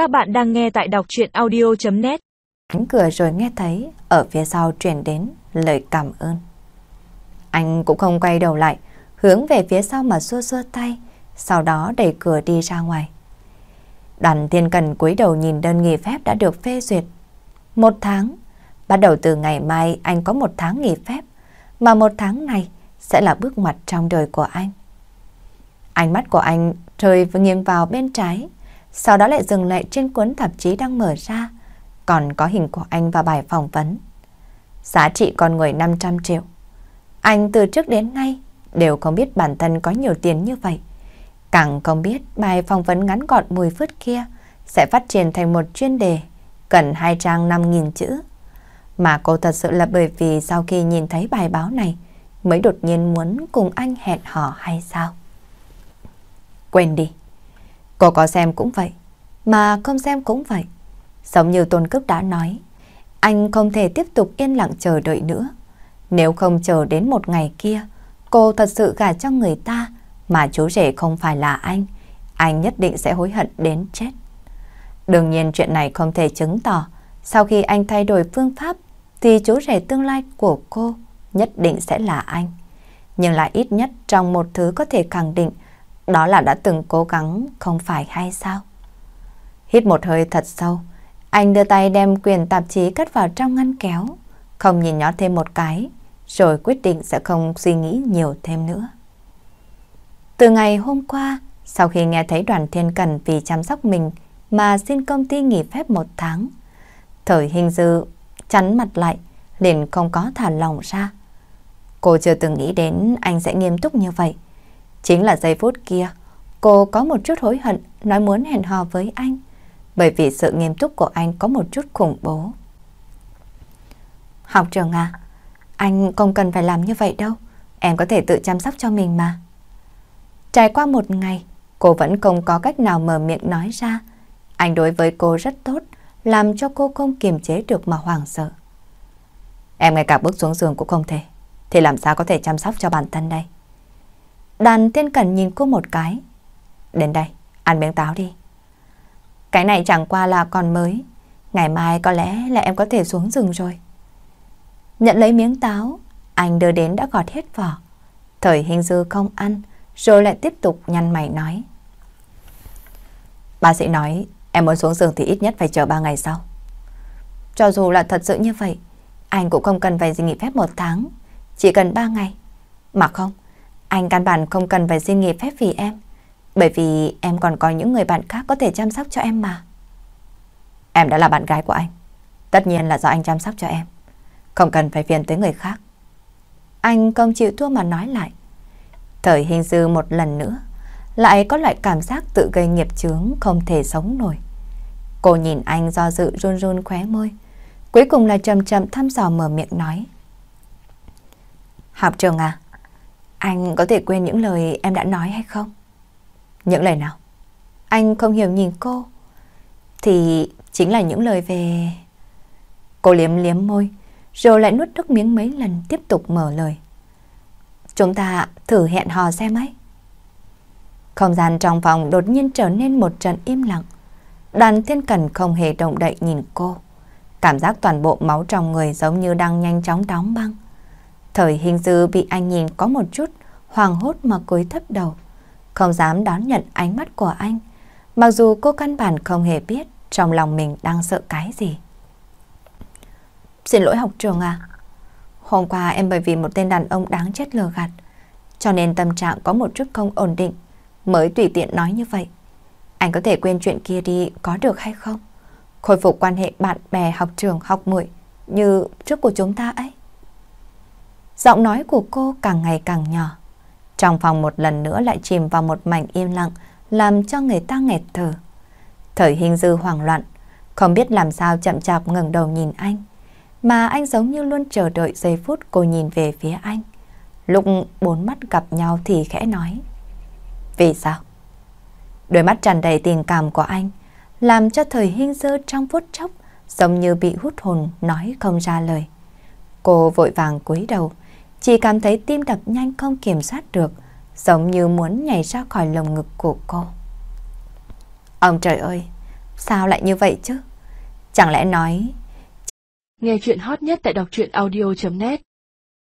Các bạn đang nghe tại đọc chuyện audio.net Cánh cửa rồi nghe thấy ở phía sau truyền đến lời cảm ơn. Anh cũng không quay đầu lại, hướng về phía sau mà xua xua tay, sau đó đẩy cửa đi ra ngoài. Đoàn thiên cần cúi đầu nhìn đơn nghỉ phép đã được phê duyệt. Một tháng, bắt đầu từ ngày mai anh có một tháng nghỉ phép, mà một tháng này sẽ là bước ngoặt trong đời của anh. Ánh mắt của anh rơi nghiêng vào bên trái, sau đó lại dừng lại trên cuốn tạp chí đang mở ra, còn có hình của anh và bài phỏng vấn. Giá trị con người 500 triệu. Anh từ trước đến nay đều không biết bản thân có nhiều tiền như vậy. Càng không biết bài phỏng vấn ngắn gọn 10 phút kia sẽ phát triển thành một chuyên đề cần hai trang 5.000 chữ. Mà cô thật sự là bởi vì sau khi nhìn thấy bài báo này mới đột nhiên muốn cùng anh hẹn hò hay sao? Quên đi. Cô có xem cũng vậy, mà không xem cũng vậy. Giống như Tôn cướp đã nói, anh không thể tiếp tục yên lặng chờ đợi nữa. Nếu không chờ đến một ngày kia, cô thật sự gả cho người ta, mà chú rể không phải là anh, anh nhất định sẽ hối hận đến chết. Đương nhiên chuyện này không thể chứng tỏ, sau khi anh thay đổi phương pháp, thì chú rể tương lai của cô nhất định sẽ là anh. Nhưng lại ít nhất trong một thứ có thể khẳng định đó là đã từng cố gắng không phải hay sao? Hít một hơi thật sâu, anh đưa tay đem quyền tạp chí cất vào trong ngăn kéo, không nhìn nhó thêm một cái, rồi quyết định sẽ không suy nghĩ nhiều thêm nữa. Từ ngày hôm qua, sau khi nghe thấy đoàn thiên cần vì chăm sóc mình mà xin công ty nghỉ phép một tháng, thời hình dư chắn mặt lại, liền không có thả lòng ra. Cô chưa từng nghĩ đến anh sẽ nghiêm túc như vậy. Chính là giây phút kia, cô có một chút hối hận nói muốn hẹn hò với anh, bởi vì sự nghiêm túc của anh có một chút khủng bố. Học trường à, anh không cần phải làm như vậy đâu, em có thể tự chăm sóc cho mình mà. Trải qua một ngày, cô vẫn không có cách nào mở miệng nói ra. Anh đối với cô rất tốt, làm cho cô không kiềm chế được mà hoảng sợ. Em ngay cả bước xuống giường cũng không thể, thì làm sao có thể chăm sóc cho bản thân đây? Đàn thiên cẩn nhìn cô một cái. Đến đây, ăn miếng táo đi. Cái này chẳng qua là còn mới. Ngày mai có lẽ là em có thể xuống rừng rồi. Nhận lấy miếng táo, anh đưa đến đã gọt hết vỏ. Thời hình dư không ăn, rồi lại tiếp tục nhăn mày nói. Bác sĩ nói em muốn xuống giường thì ít nhất phải chờ 3 ngày sau. Cho dù là thật sự như vậy, anh cũng không cần phải nghỉ phép một tháng, chỉ cần 3 ngày. Mà không, anh căn bản không cần phải xin nghỉ phép vì em. Bởi vì em còn có những người bạn khác có thể chăm sóc cho em mà. Em đã là bạn gái của anh. Tất nhiên là do anh chăm sóc cho em. Không cần phải phiền tới người khác. Anh không chịu thua mà nói lại. Thời hình dư một lần nữa, lại có loại cảm giác tự gây nghiệp chướng không thể sống nổi. Cô nhìn anh do dự run run khóe môi. Cuối cùng là chậm chậm thăm dò mở miệng nói. Học trường à, anh có thể quên những lời em đã nói hay không? Những lời nào? Anh không hiểu nhìn cô. Thì chính là những lời về... Cô liếm liếm môi, rồi lại nuốt nước miếng mấy lần tiếp tục mở lời. Chúng ta thử hẹn hò xem ấy. Không gian trong phòng đột nhiên trở nên một trận im lặng. Đàn thiên cần không hề động đậy nhìn cô. Cảm giác toàn bộ máu trong người giống như đang nhanh chóng đóng băng. Thời hình dư bị anh nhìn có một chút hoàng hốt mà cúi thấp đầu, không dám đón nhận ánh mắt của anh, mặc dù cô căn bản không hề biết trong lòng mình đang sợ cái gì. Xin lỗi học trường à, hôm qua em bởi vì một tên đàn ông đáng chết lừa gạt, cho nên tâm trạng có một chút không ổn định, mới tùy tiện nói như vậy. Anh có thể quên chuyện kia đi có được hay không? Khôi phục quan hệ bạn bè học trường học muội như trước của chúng ta ấy. Giọng nói của cô càng ngày càng nhỏ. Trong phòng một lần nữa lại chìm vào một mảnh im lặng, làm cho người ta nghẹt thở. Thời hình dư hoảng loạn, không biết làm sao chậm chạp ngẩng đầu nhìn anh. Mà anh giống như luôn chờ đợi giây phút cô nhìn về phía anh. Lúc bốn mắt gặp nhau thì khẽ nói. Vì sao? Đôi mắt tràn đầy tình cảm của anh làm cho thời hình dư trong phút chốc giống như bị hút hồn nói không ra lời. Cô vội vàng cúi đầu, chỉ cảm thấy tim đập nhanh không kiểm soát được, giống như muốn nhảy ra khỏi lồng ngực của cô. Ông trời ơi, Sao lại như vậy chứ? Chẳng lẽ nói... Nghe chuyện hot nhất tại đọc truyện audio.net